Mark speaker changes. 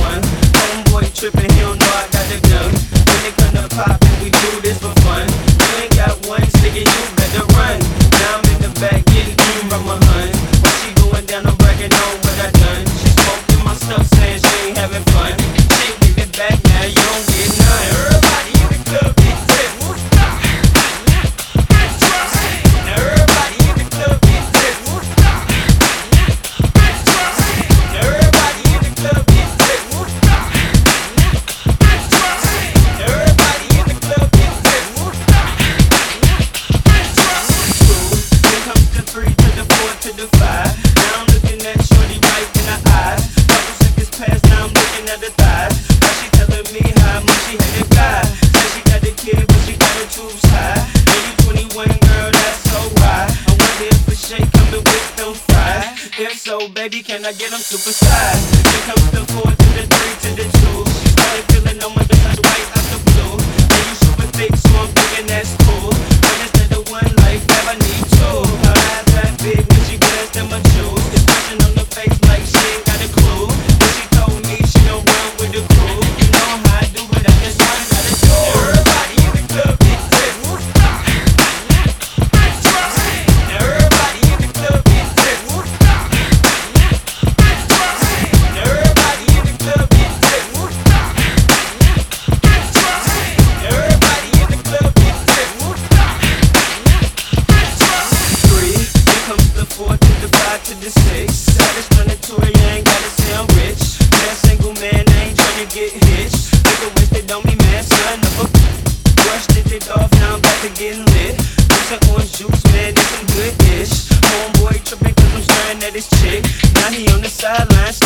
Speaker 1: one. Homeboy tripping. he don't know I got the gun. When it gonna pop? If so baby, can I get them super size? Here comes the four to the three to the two. She started feeling on my to get lit. Bitch, that orange juice, man, this some good ish. Homeboy tripping, cause I'm staring at his chick. Now he on the sidelines.